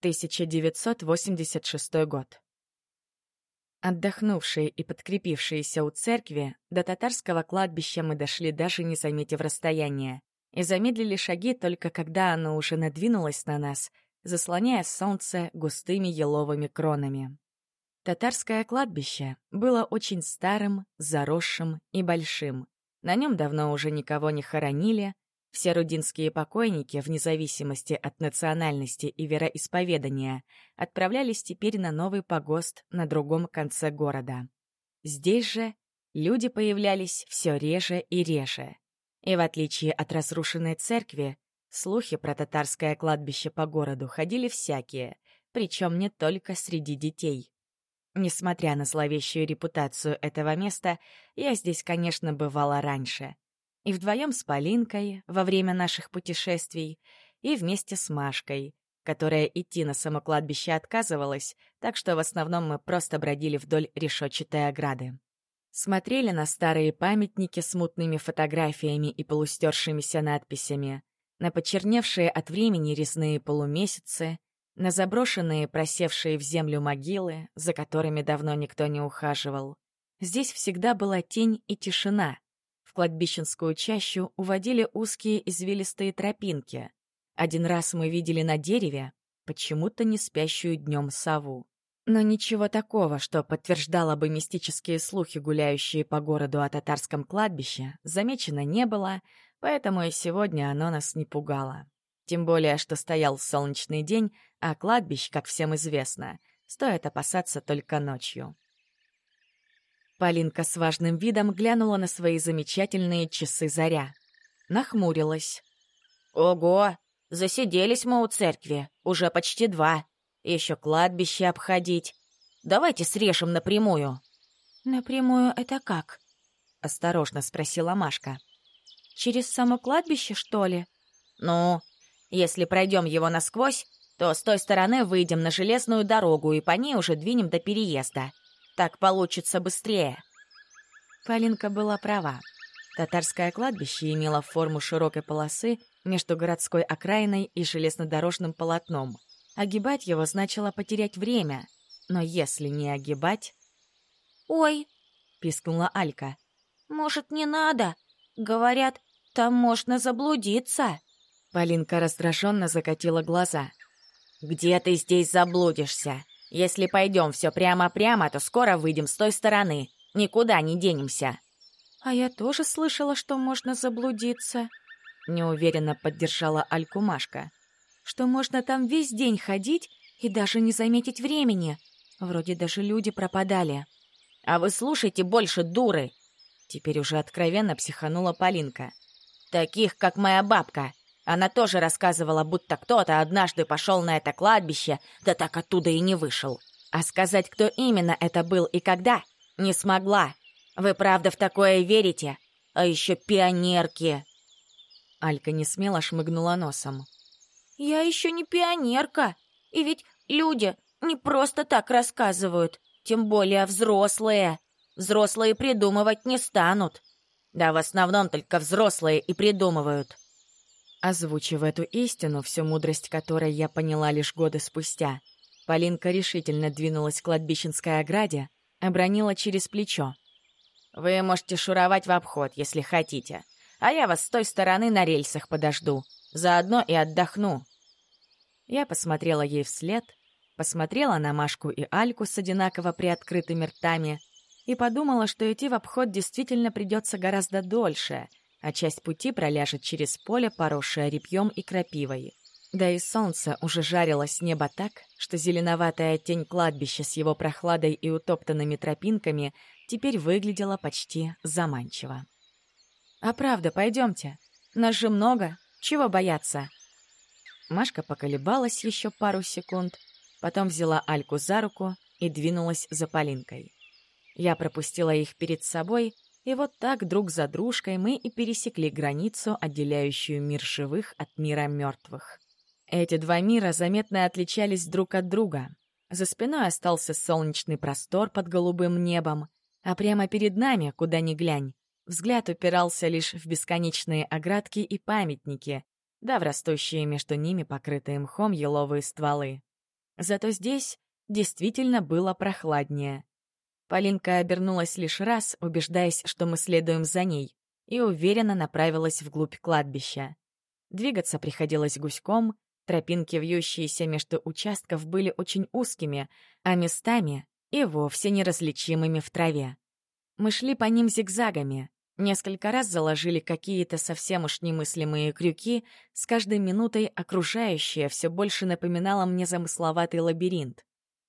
1986 год. Отдохнувшие и подкрепившиеся у церкви, до татарского кладбища мы дошли, даже не заметив расстояния, и замедлили шаги только когда оно уже надвинулось на нас, заслоняя солнце густыми еловыми кронами. Татарское кладбище было очень старым, заросшим и большим. На нем давно уже никого не хоронили, все рудинские покойники, вне зависимости от национальности и вероисповедания, отправлялись теперь на новый погост на другом конце города. Здесь же люди появлялись все реже и реже. И в отличие от разрушенной церкви, слухи про татарское кладбище по городу ходили всякие, причем не только среди детей. Несмотря на зловещую репутацию этого места, я здесь, конечно, бывала раньше — и вдвоем с Полинкой во время наших путешествий, и вместе с Машкой, которая идти на само кладбище отказывалась, так что в основном мы просто бродили вдоль решетчатой ограды. Смотрели на старые памятники с мутными фотографиями и полустершимися надписями, на почерневшие от времени резные полумесяцы, на заброшенные, просевшие в землю могилы, за которыми давно никто не ухаживал. Здесь всегда была тень и тишина, кладбищенскую чащу уводили узкие извилистые тропинки. Один раз мы видели на дереве почему-то не спящую днем сову. Но ничего такого, что подтверждало бы мистические слухи, гуляющие по городу о татарском кладбище, замечено не было, поэтому и сегодня оно нас не пугало. Тем более, что стоял солнечный день, а кладбищ, как всем известно, стоит опасаться только ночью. Полинка с важным видом глянула на свои замечательные часы заря. Нахмурилась. «Ого! Засиделись мы у церкви. Уже почти два. Еще кладбище обходить. Давайте срежем напрямую». «Напрямую это как?» — осторожно спросила Машка. «Через само кладбище, что ли?» «Ну, если пройдем его насквозь, то с той стороны выйдем на железную дорогу и по ней уже двинем до переезда. Так получится быстрее. Полинка была права. Татарское кладбище имело форму широкой полосы между городской окраиной и железнодорожным полотном. Огибать его значило потерять время. Но если не огибать... «Ой!» — пискнула Алька. «Может, не надо? Говорят, там можно заблудиться». Полинка раздраженно закатила глаза. «Где ты здесь заблудишься? Если пойдем все прямо-прямо, то скоро выйдем с той стороны. Никуда не денемся». «А я тоже слышала, что можно заблудиться», — неуверенно поддержала Альку Машка. «Что можно там весь день ходить и даже не заметить времени. Вроде даже люди пропадали». «А вы слушайте больше, дуры!» Теперь уже откровенно психанула Полинка. «Таких, как моя бабка. Она тоже рассказывала, будто кто-то однажды пошел на это кладбище, да так оттуда и не вышел. А сказать, кто именно это был и когда, не смогла. Вы правда в такое верите? А еще пионерки!» Алька не смело шмыгнула носом. «Я еще не пионерка. И ведь люди не просто так рассказывают, тем более взрослые. Взрослые придумывать не станут. Да в основном только взрослые и придумывают. Озвучив эту истину, всю мудрость которой я поняла лишь годы спустя, Полинка решительно двинулась к кладбищенской ограде, обронила через плечо. «Вы можете шуровать в обход, если хотите, а я вас с той стороны на рельсах подожду, заодно и отдохну». Я посмотрела ей вслед, посмотрела на Машку и Альку с одинаково приоткрытыми ртами и подумала, что идти в обход действительно придется гораздо дольше — а часть пути проляжет через поле, поросшее репьем и крапивой. Да и солнце уже жарило с неба так, что зеленоватая тень кладбища с его прохладой и утоптанными тропинками теперь выглядела почти заманчиво. «А правда, пойдемте. Нас же много. Чего бояться?» Машка поколебалась еще пару секунд, потом взяла Альку за руку и двинулась за Полинкой. Я пропустила их перед собой — и вот так друг за дружкой мы и пересекли границу, отделяющую мир живых от мира мертвых. Эти два мира заметно отличались друг от друга. За спиной остался солнечный простор под голубым небом, а прямо перед нами, куда ни глянь, взгляд упирался лишь в бесконечные оградки и памятники, да в растущие между ними покрытые мхом еловые стволы. Зато здесь действительно было прохладнее. Полинка обернулась лишь раз, убеждаясь, что мы следуем за ней, и уверенно направилась вглубь кладбища. Двигаться приходилось гуськом, тропинки, вьющиеся между участков, были очень узкими, а местами и вовсе неразличимыми в траве. Мы шли по ним зигзагами, несколько раз заложили какие-то совсем уж немыслимые крюки, с каждой минутой окружающее все больше напоминало мне замысловатый лабиринт.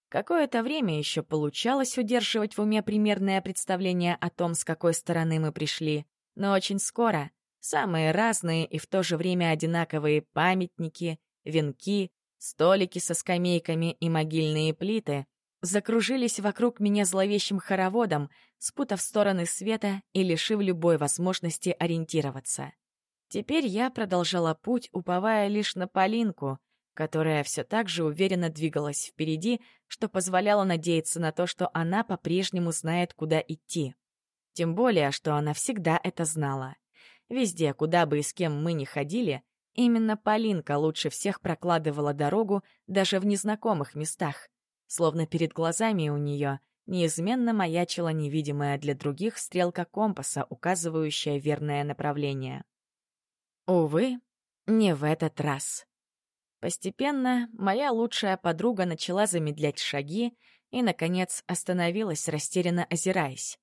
Какое-то время еще получалось удерживать в уме примерное представление о том, с какой стороны мы пришли, но очень скоро самые разные и в то же время одинаковые памятники, венки, столики со скамейками и могильные плиты закружились вокруг меня зловещим хороводом, спутав стороны света и лишив любой возможности ориентироваться. Теперь я продолжала путь, уповая лишь на Полинку, которая все так же уверенно двигалась впереди, что позволяло надеяться на то, что она по-прежнему знает, куда идти. Тем более, что она всегда это знала. Везде, куда бы и с кем мы ни ходили, именно Полинка лучше всех прокладывала дорогу даже в незнакомых местах, словно перед глазами у нее неизменно маячила невидимая для других стрелка компаса, указывающая верное направление. Увы, не в этот раз. Постепенно моя лучшая подруга начала замедлять шаги и, наконец, остановилась, растерянно озираясь.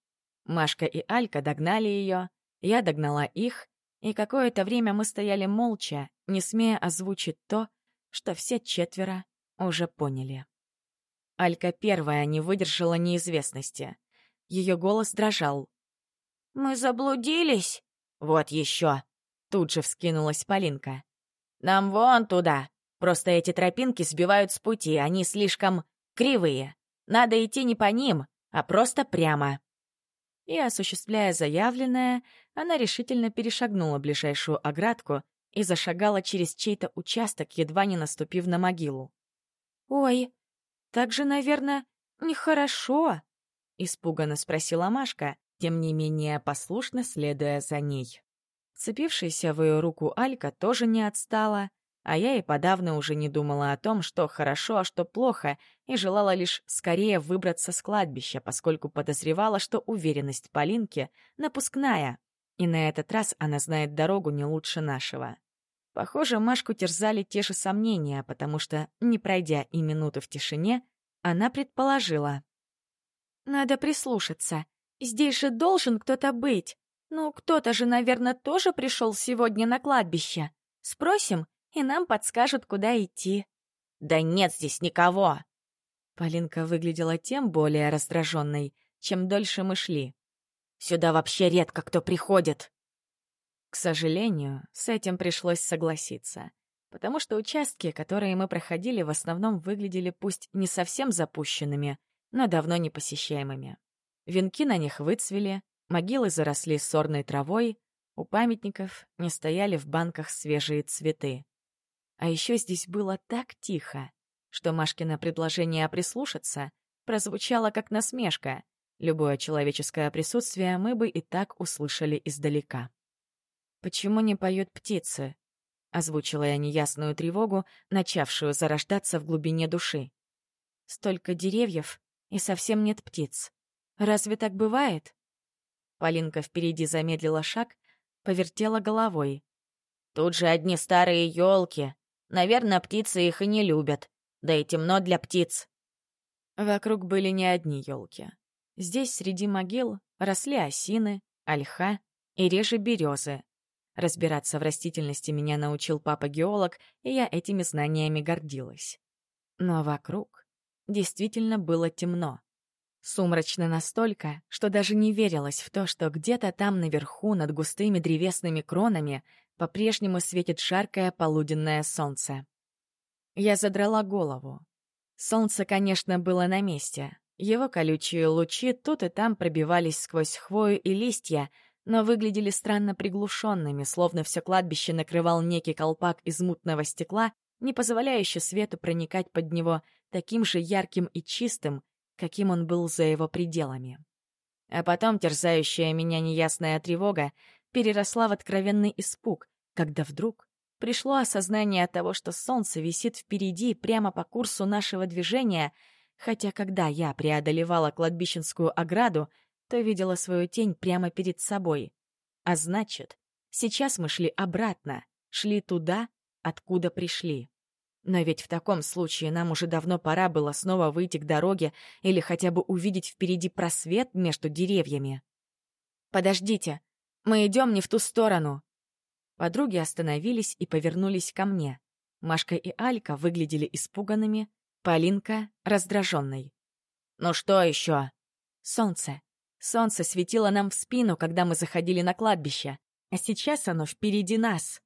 Машка и Алька догнали ее, я догнала их, и какое-то время мы стояли молча, не смея озвучить то, что все четверо уже поняли. Алька первая не выдержала неизвестности. Ее голос дрожал. «Мы заблудились?» «Вот еще!» Тут же вскинулась Полинка. «Нам вон туда!» Просто эти тропинки сбивают с пути, они слишком кривые. Надо идти не по ним, а просто прямо. И, осуществляя заявленное, она решительно перешагнула ближайшую оградку и зашагала через чей-то участок, едва не наступив на могилу. «Ой, так же, наверное, нехорошо», — испуганно спросила Машка, тем не менее послушно следуя за ней. Цепившаяся в ее руку Алька тоже не отстала, а я и подавно уже не думала о том, что хорошо, а что плохо, и желала лишь скорее выбраться с кладбища, поскольку подозревала, что уверенность Полинки напускная, и на этот раз она знает дорогу не лучше нашего. Похоже, Машку терзали те же сомнения, потому что, не пройдя и минуты в тишине, она предположила. «Надо прислушаться. Здесь же должен кто-то быть. Ну, кто-то же, наверное, тоже пришел сегодня на кладбище. Спросим, и нам подскажут, куда идти». «Да нет здесь никого!» Полинка выглядела тем более раздраженной, чем дольше мы шли. «Сюда вообще редко кто приходит!» К сожалению, с этим пришлось согласиться, потому что участки, которые мы проходили, в основном выглядели пусть не совсем запущенными, но давно не посещаемыми. Венки на них выцвели, могилы заросли сорной травой, у памятников не стояли в банках свежие цветы. А еще здесь было так тихо, что Машкино предложение прислушаться прозвучало как насмешка. Любое человеческое присутствие мы бы и так услышали издалека. «Почему не поют птицы?» — озвучила я неясную тревогу, начавшую зарождаться в глубине души. «Столько деревьев, и совсем нет птиц. Разве так бывает?» Полинка впереди замедлила шаг, повертела головой. «Тут же одни старые елки, Наверное, птицы их и не любят. Да и темно для птиц. Вокруг были не одни елки. Здесь среди могил росли осины, ольха и реже березы. Разбираться в растительности меня научил папа-геолог, и я этими знаниями гордилась. Но вокруг действительно было темно. Сумрачно настолько, что даже не верилось в то, что где-то там наверху, над густыми древесными кронами, по-прежнему светит жаркое полуденное солнце. Я задрала голову. Солнце, конечно, было на месте. Его колючие лучи тут и там пробивались сквозь хвою и листья, но выглядели странно приглушенными, словно все кладбище накрывал некий колпак из мутного стекла, не позволяющий свету проникать под него таким же ярким и чистым, каким он был за его пределами. А потом терзающая меня неясная тревога переросла в откровенный испуг, когда вдруг пришло осознание того, что солнце висит впереди, прямо по курсу нашего движения, хотя когда я преодолевала кладбищенскую ограду, то видела свою тень прямо перед собой. А значит, сейчас мы шли обратно, шли туда, откуда пришли. Но ведь в таком случае нам уже давно пора было снова выйти к дороге или хотя бы увидеть впереди просвет между деревьями. «Подождите, мы идем не в ту сторону!» Подруги остановились и повернулись ко мне. Машка и Алька выглядели испуганными, Полинка — раздраженной. «Ну что еще?» «Солнце. Солнце светило нам в спину, когда мы заходили на кладбище, а сейчас оно впереди нас».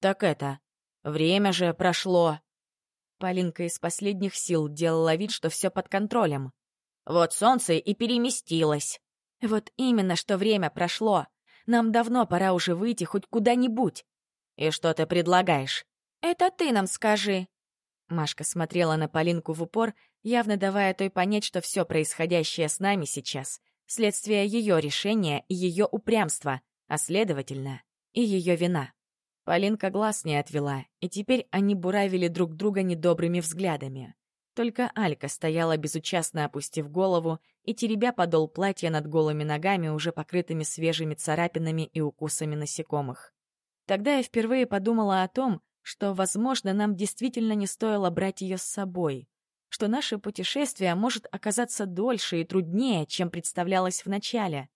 «Так это, Время же прошло. Полинка из последних сил делала вид, что все под контролем. Вот солнце и переместилось. Вот именно, что время прошло. Нам давно пора уже выйти хоть куда-нибудь. И что ты предлагаешь? Это ты нам скажи. Машка смотрела на Полинку в упор, явно давая той понять, что все происходящее с нами сейчас — следствие ее решения и ее упрямства, а следовательно, и ее вина. Полинка глаз не отвела, и теперь они буравили друг друга недобрыми взглядами. Только Алька стояла безучастно опустив голову и теребя подол платья над голыми ногами, уже покрытыми свежими царапинами и укусами насекомых. Тогда я впервые подумала о том, что, возможно, нам действительно не стоило брать ее с собой, что наше путешествие может оказаться дольше и труднее, чем представлялось вначале.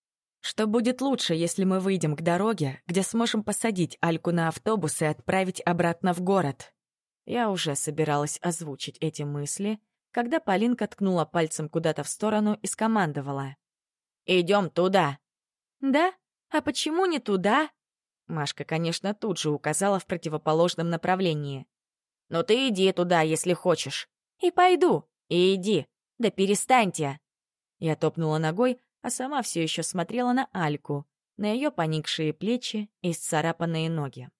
Что будет лучше, если мы выйдем к дороге, где сможем посадить Альку на автобус и отправить обратно в город? Я уже собиралась озвучить эти мысли, когда Полинка ткнула пальцем куда-то в сторону и скомандовала. «Идем туда!» «Да? А почему не туда?» Машка, конечно, тут же указала в противоположном направлении. «Ну ты иди туда, если хочешь». «И пойду. И иди. Да перестаньте!» Я топнула ногой, а сама все еще смотрела на Альку, на ее поникшие плечи и исцарапанные ноги.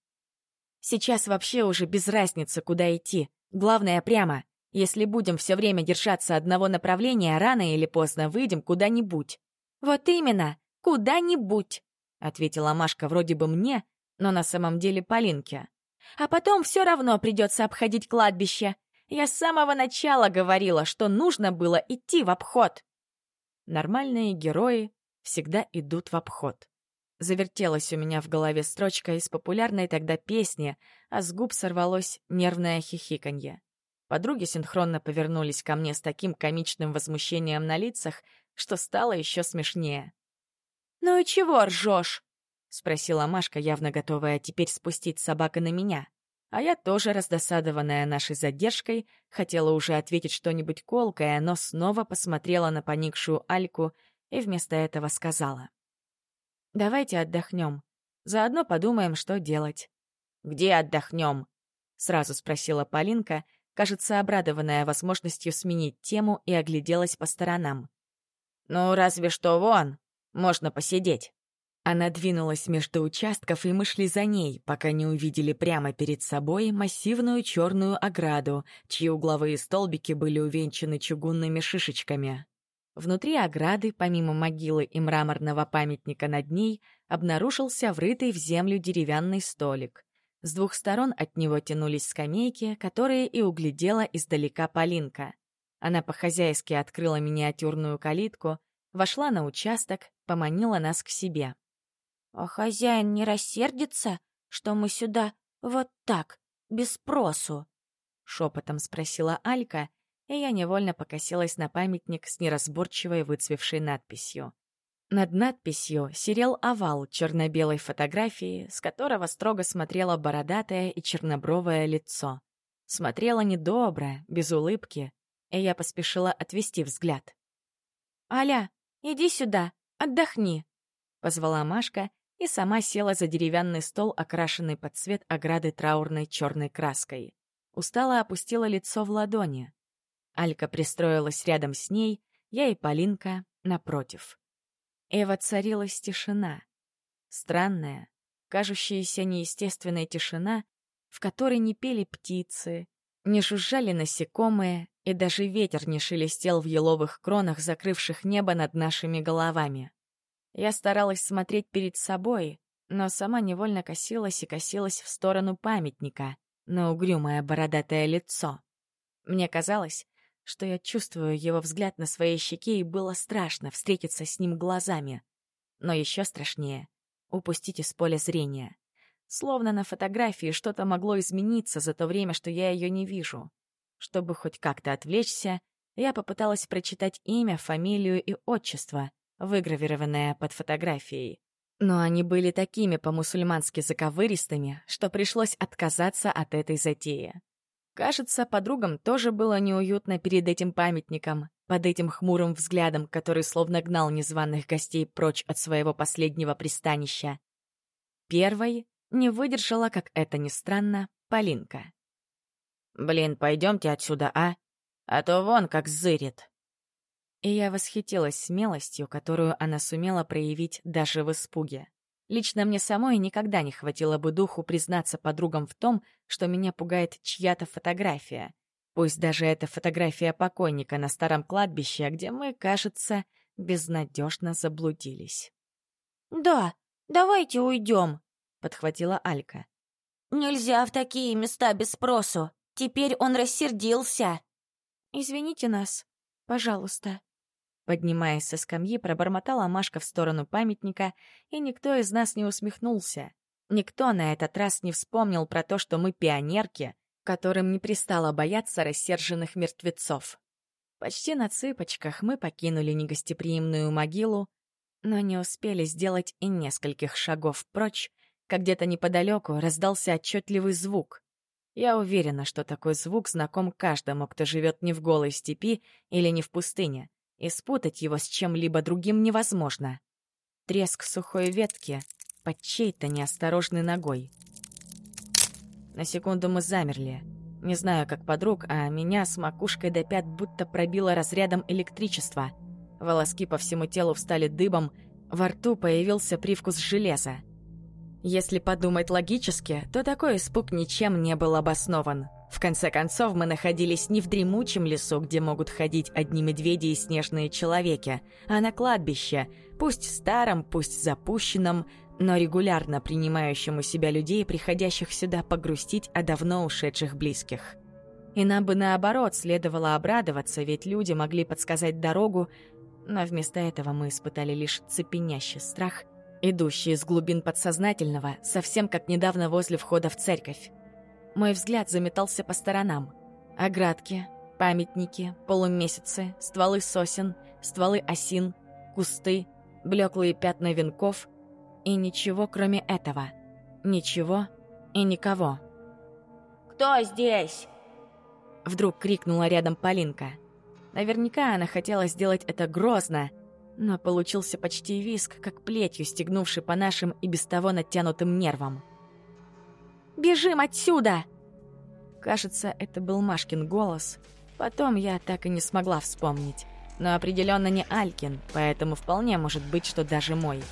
Сейчас вообще уже без разницы, куда идти. Главное, прямо. Если будем все время держаться одного направления, рано или поздно выйдем куда-нибудь. Вот именно, куда-нибудь, ответила Машка вроде бы мне, но на самом деле Полинке. А потом все равно придется обходить кладбище. Я с самого начала говорила, что нужно было идти в обход. Нормальные герои всегда идут в обход. Завертелась у меня в голове строчка из популярной тогда песни, а с губ сорвалось нервное хихиканье. Подруги синхронно повернулись ко мне с таким комичным возмущением на лицах, что стало еще смешнее. «Ну и чего ржешь?» — спросила Машка, явно готовая теперь спустить собака на меня. А я тоже, раздосадованная нашей задержкой, хотела уже ответить что-нибудь колкое, но снова посмотрела на поникшую Альку и вместо этого сказала. «Давайте отдохнем. Заодно подумаем, что делать». «Где отдохнем?» — сразу спросила Полинка, кажется, обрадованная возможностью сменить тему и огляделась по сторонам. «Ну, разве что вон, можно посидеть». Она двинулась между участков, и мы шли за ней, пока не увидели прямо перед собой массивную черную ограду, чьи угловые столбики были увенчаны чугунными шишечками. Внутри ограды, помимо могилы и мраморного памятника над ней, обнаружился врытый в землю деревянный столик. С двух сторон от него тянулись скамейки, которые и углядела издалека Полинка. Она по-хозяйски открыла миниатюрную калитку, вошла на участок, поманила нас к себе. «А хозяин не рассердится, что мы сюда вот так, без спросу?» — шепотом спросила Алька, и я невольно покосилась на памятник с неразборчивой выцвевшей надписью. Над надписью серел овал черно-белой фотографии, с которого строго смотрело бородатое и чернобровое лицо. Смотрела недобро, без улыбки, и я поспешила отвести взгляд. «Аля, иди сюда, отдохни», — позвала Машка и сама села за деревянный стол, окрашенный под цвет ограды траурной черной краской. Устало опустила лицо в ладони. Алька пристроилась рядом с ней, я и Полинка напротив. И воцарилась тишина. Странная, кажущаяся неестественной тишина, в которой не пели птицы, не жужжали насекомые, и даже ветер не шелестел в еловых кронах, закрывших небо над нашими головами. Я старалась смотреть перед собой, но сама невольно косилась и косилась в сторону памятника на угрюмое бородатое лицо. Мне казалось, что я чувствую его взгляд на своей щеке, и было страшно встретиться с ним глазами. Но еще страшнее — упустить из поля зрения. Словно на фотографии что-то могло измениться за то время, что я ее не вижу. Чтобы хоть как-то отвлечься, я попыталась прочитать имя, фамилию и отчество, выгравированное под фотографией. Но они были такими по-мусульмански заковыристыми, что пришлось отказаться от этой затеи. Кажется, подругам тоже было неуютно перед этим памятником, под этим хмурым взглядом, который словно гнал незваных гостей прочь от своего последнего пристанища. Первой не выдержала, как это ни странно, Полинка. «Блин, пойдемте отсюда, а? А то вон как зырит». И я восхитилась смелостью, которую она сумела проявить даже в испуге. Лично мне самой никогда не хватило бы духу признаться подругам в том, что меня пугает чья-то фотография. Пусть даже это фотография покойника на старом кладбище, где мы, кажется, безнадежно заблудились. «Да, давайте уйдем», — подхватила Алька. «Нельзя в такие места без спросу. Теперь он рассердился». «Извините нас, пожалуйста», Поднимаясь со скамьи, пробормотала Машка в сторону памятника, и никто из нас не усмехнулся. Никто на этот раз не вспомнил про то, что мы пионерки, которым не пристало бояться рассерженных мертвецов. Почти на цыпочках мы покинули негостеприимную могилу, но не успели сделать и нескольких шагов прочь, как где-то неподалеку раздался отчетливый звук. Я уверена, что такой звук знаком каждому, кто живет не в голой степи или не в пустыне и спутать его с чем-либо другим невозможно. Треск сухой ветки под чьей-то неосторожной ногой. На секунду мы замерли. Не знаю, как подруг, а меня с макушкой до пят будто пробило разрядом электричества. Волоски по всему телу встали дыбом, во рту появился привкус железа. Если подумать логически, то такой испуг ничем не был обоснован. В конце концов, мы находились не в дремучем лесу, где могут ходить одни медведи и снежные человеки, а на кладбище, пусть старом, пусть запущенном, но регулярно принимающем у себя людей, приходящих сюда погрустить о давно ушедших близких. И нам бы наоборот следовало обрадоваться, ведь люди могли подсказать дорогу, но вместо этого мы испытали лишь цепенящий страх, идущий из глубин подсознательного, совсем как недавно возле входа в церковь. Мой взгляд заметался по сторонам. Оградки, памятники, полумесяцы, стволы сосен, стволы осин, кусты, блеклые пятна венков. И ничего, кроме этого. Ничего и никого. «Кто здесь?» Вдруг крикнула рядом Полинка. Наверняка она хотела сделать это грозно, но получился почти виск, как плетью стегнувший по нашим и без того натянутым нервам. Бежим отсюда!» Кажется, это был Машкин голос. Потом я так и не смогла вспомнить. Но определенно не Алькин, поэтому вполне может быть, что даже мой.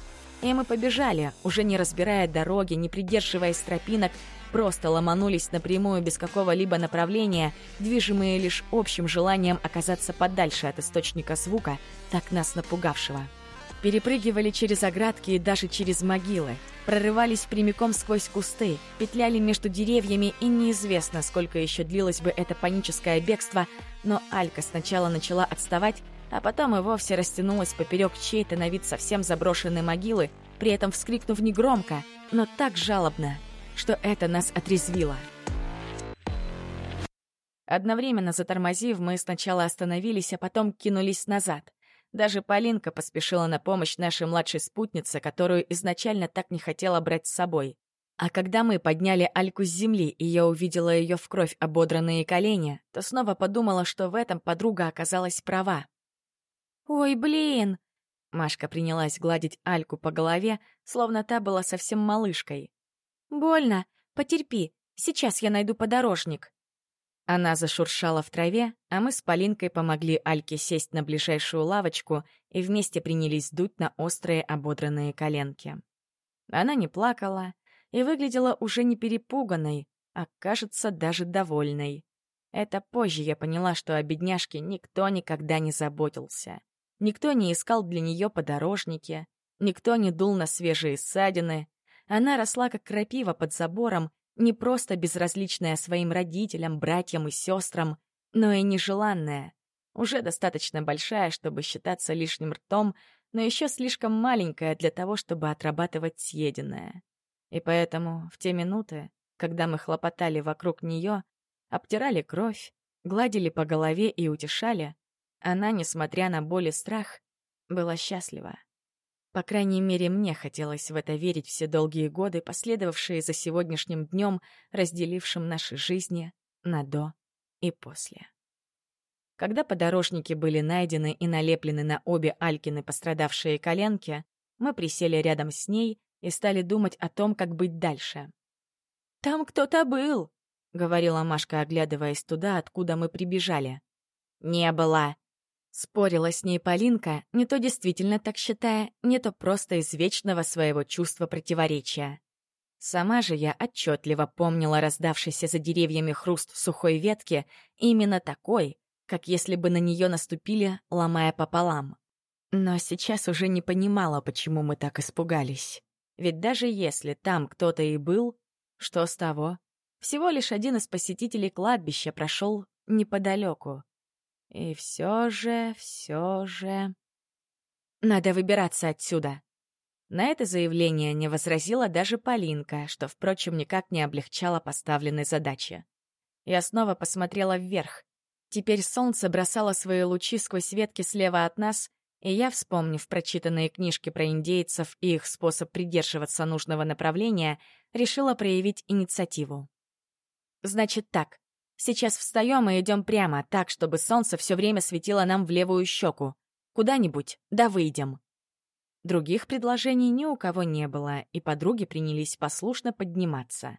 И мы побежали, уже не разбирая дороги, не придерживаясь тропинок, просто ломанулись напрямую без какого-либо направления, движимые лишь общим желанием оказаться подальше от источника звука, так нас напугавшего. Перепрыгивали через оградки и даже через могилы, прорывались прямиком сквозь кусты, петляли между деревьями, и неизвестно, сколько еще длилось бы это паническое бегство, но Алька сначала начала отставать, а потом и вовсе растянулась поперек чьей-то на вид совсем заброшенной могилы, при этом вскрикнув негромко, но так жалобно, что это нас отрезвило. Одновременно затормозив, мы сначала остановились, а потом кинулись назад. Даже Полинка поспешила на помощь нашей младшей спутнице, которую изначально так не хотела брать с собой. А когда мы подняли Альку с земли, и я увидела ее в кровь ободранные колени, то снова подумала, что в этом подруга оказалась права. «Ой, блин!» Машка принялась гладить Альку по голове, словно та была совсем малышкой. «Больно. Потерпи. Сейчас я найду подорожник». Она зашуршала в траве, а мы с Полинкой помогли Альке сесть на ближайшую лавочку и вместе принялись дуть на острые ободранные коленки. Она не плакала и выглядела уже не перепуганной, а, кажется, даже довольной. Это позже я поняла, что о бедняжке никто никогда не заботился. Никто не искал для нее подорожники, никто не дул на свежие ссадины, Она росла как крапива под забором, не просто безразличная своим родителям, братьям и сестрам, но и нежеланная. Уже достаточно большая, чтобы считаться лишним ртом, но еще слишком маленькая для того, чтобы отрабатывать съеденное. И поэтому в те минуты, когда мы хлопотали вокруг нее, обтирали кровь, гладили по голове и утешали, она, несмотря на боль и страх, была счастлива. По крайней мере, мне хотелось в это верить все долгие годы, последовавшие за сегодняшним днем, разделившим наши жизни на «до» и «после». Когда подорожники были найдены и налеплены на обе Алькины пострадавшие коленки, мы присели рядом с ней и стали думать о том, как быть дальше. «Там кто-то был», — говорила Машка, оглядываясь туда, откуда мы прибежали. «Не было», Спорила с ней Полинка, не то действительно так считая, не то просто из вечного своего чувства противоречия. Сама же я отчетливо помнила раздавшийся за деревьями хруст сухой ветки, именно такой, как если бы на нее наступили, ломая пополам. Но сейчас уже не понимала, почему мы так испугались. Ведь даже если там кто-то и был, что с того? Всего лишь один из посетителей кладбища прошел неподалеку. И все же, все же... Надо выбираться отсюда. На это заявление не возразила даже Полинка, что, впрочем, никак не облегчало поставленной задачи. Я снова посмотрела вверх. Теперь солнце бросало свои лучи сквозь ветки слева от нас, и я, вспомнив прочитанные книжки про индейцев и их способ придерживаться нужного направления, решила проявить инициативу. «Значит так, Сейчас встаем и идем прямо, так, чтобы солнце все время светило нам в левую щеку. Куда-нибудь, да выйдем. Других предложений ни у кого не было, и подруги принялись послушно подниматься.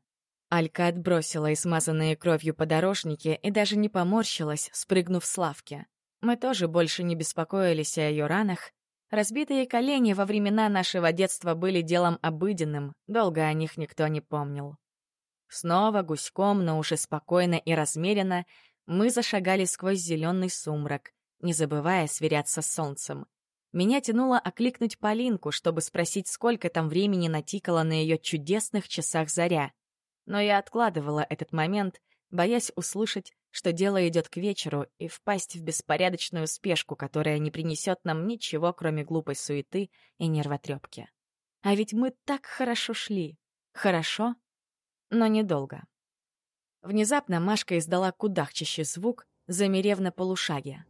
Алька отбросила измазанные кровью подорожники и даже не поморщилась, спрыгнув с лавки. Мы тоже больше не беспокоились о ее ранах. Разбитые колени во времена нашего детства были делом обыденным, долго о них никто не помнил. Снова гуськом, но уже спокойно и размеренно, мы зашагали сквозь зеленый сумрак, не забывая сверяться с солнцем. Меня тянуло окликнуть Полинку, чтобы спросить, сколько там времени натикало на ее чудесных часах заря. Но я откладывала этот момент, боясь услышать, что дело идет к вечеру, и впасть в беспорядочную спешку, которая не принесет нам ничего, кроме глупой суеты и нервотрепки. А ведь мы так хорошо шли. Хорошо, но недолго. Внезапно Машка издала кудахчащий звук, замерев на полушаге.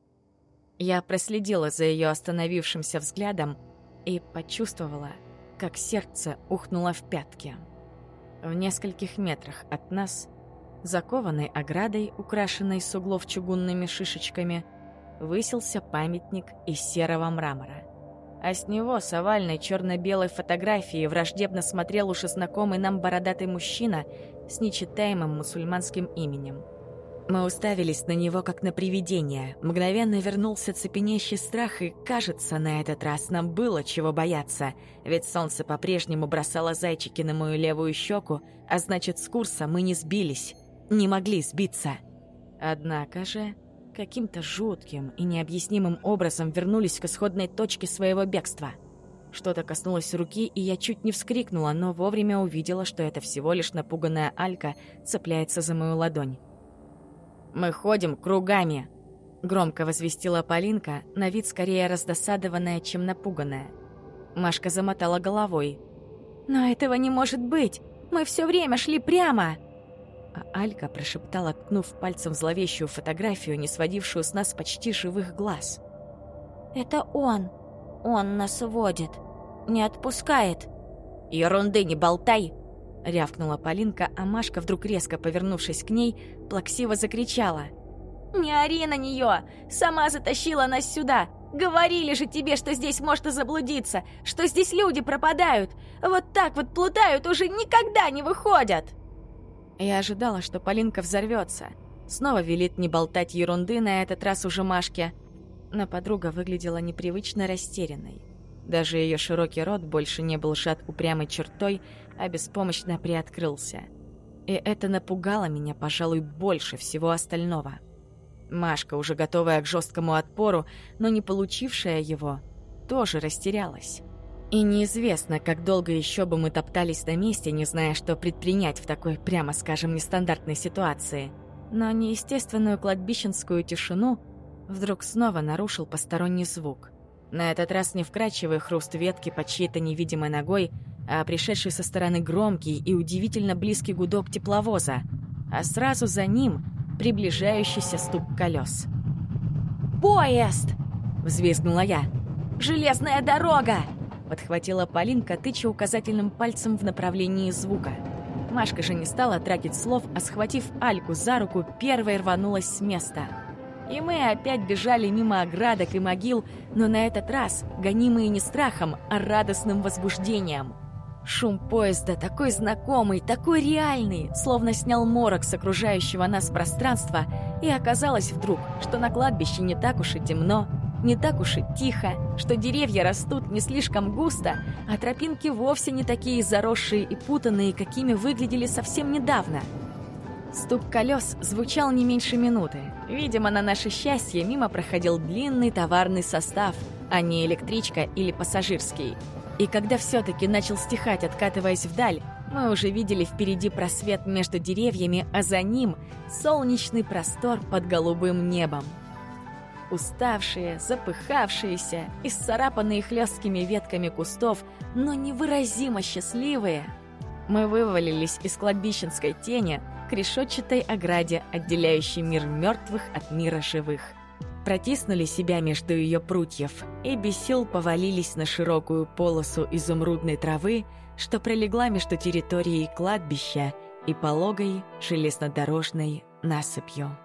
Я проследила за ее остановившимся взглядом и почувствовала, как сердце ухнуло в пятки. В нескольких метрах от нас, закованной оградой, украшенной с углов чугунными шишечками, высился памятник из серого мрамора а с него с овальной черно-белой фотографией враждебно смотрел уже знакомый нам бородатый мужчина с нечитаемым мусульманским именем. Мы уставились на него, как на привидение. Мгновенно вернулся цепенящий страх, и, кажется, на этот раз нам было чего бояться, ведь солнце по-прежнему бросало зайчики на мою левую щеку, а значит, с курса мы не сбились, не могли сбиться. Однако же каким-то жутким и необъяснимым образом вернулись к исходной точке своего бегства. Что-то коснулось руки, и я чуть не вскрикнула, но вовремя увидела, что это всего лишь напуганная Алька цепляется за мою ладонь. «Мы ходим кругами!» — громко возвестила Полинка, на вид скорее раздосадованная, чем напуганная. Машка замотала головой. «Но этого не может быть! Мы все время шли прямо!» А Алька прошептала, ткнув пальцем зловещую фотографию, не сводившую с нас почти живых глаз. «Это он! Он нас водит! Не отпускает!» «Ерунды не болтай!» — рявкнула Полинка, а Машка, вдруг резко повернувшись к ней, плаксиво закричала. «Не ори на нее! Сама затащила нас сюда! Говорили же тебе, что здесь можно заблудиться, что здесь люди пропадают! Вот так вот плутают, уже никогда не выходят!» Я ожидала, что Полинка взорвется. Снова велит не болтать ерунды, на этот раз уже Машке. Но подруга выглядела непривычно растерянной. Даже ее широкий рот больше не был сжат упрямой чертой, а беспомощно приоткрылся. И это напугало меня, пожалуй, больше всего остального. Машка, уже готовая к жесткому отпору, но не получившая его, тоже растерялась. И неизвестно, как долго еще бы мы топтались на месте, не зная, что предпринять в такой, прямо скажем, нестандартной ситуации. Но неестественную кладбищенскую тишину вдруг снова нарушил посторонний звук. На этот раз не вкрадчивый хруст ветки под чьей-то невидимой ногой, а пришедший со стороны громкий и удивительно близкий гудок тепловоза, а сразу за ним приближающийся стук колес. «Поезд!» — взвизгнула я. «Железная дорога!» Подхватила Полинка, тыча указательным пальцем в направлении звука. Машка же не стала тратить слов, а схватив Альку за руку, первой рванулась с места. И мы опять бежали мимо оградок и могил, но на этот раз гонимые не страхом, а радостным возбуждением. Шум поезда такой знакомый, такой реальный, словно снял морок с окружающего нас пространства, и оказалось вдруг, что на кладбище не так уж и темно, не так уж и тихо, что деревья растут не слишком густо, а тропинки вовсе не такие заросшие и путанные, какими выглядели совсем недавно. Стук колес звучал не меньше минуты. Видимо, на наше счастье мимо проходил длинный товарный состав, а не электричка или пассажирский. И когда все-таки начал стихать, откатываясь вдаль, мы уже видели впереди просвет между деревьями, а за ним солнечный простор под голубым небом. Уставшие, запыхавшиеся, исцарапанные хлесткими ветками кустов, но невыразимо счастливые, мы вывалились из кладбищенской тени к решетчатой ограде, отделяющей мир мертвых от мира живых. Протиснули себя между ее прутьев и без сил повалились на широкую полосу изумрудной травы, что пролегла между территорией кладбища и пологой железнодорожной насыпью.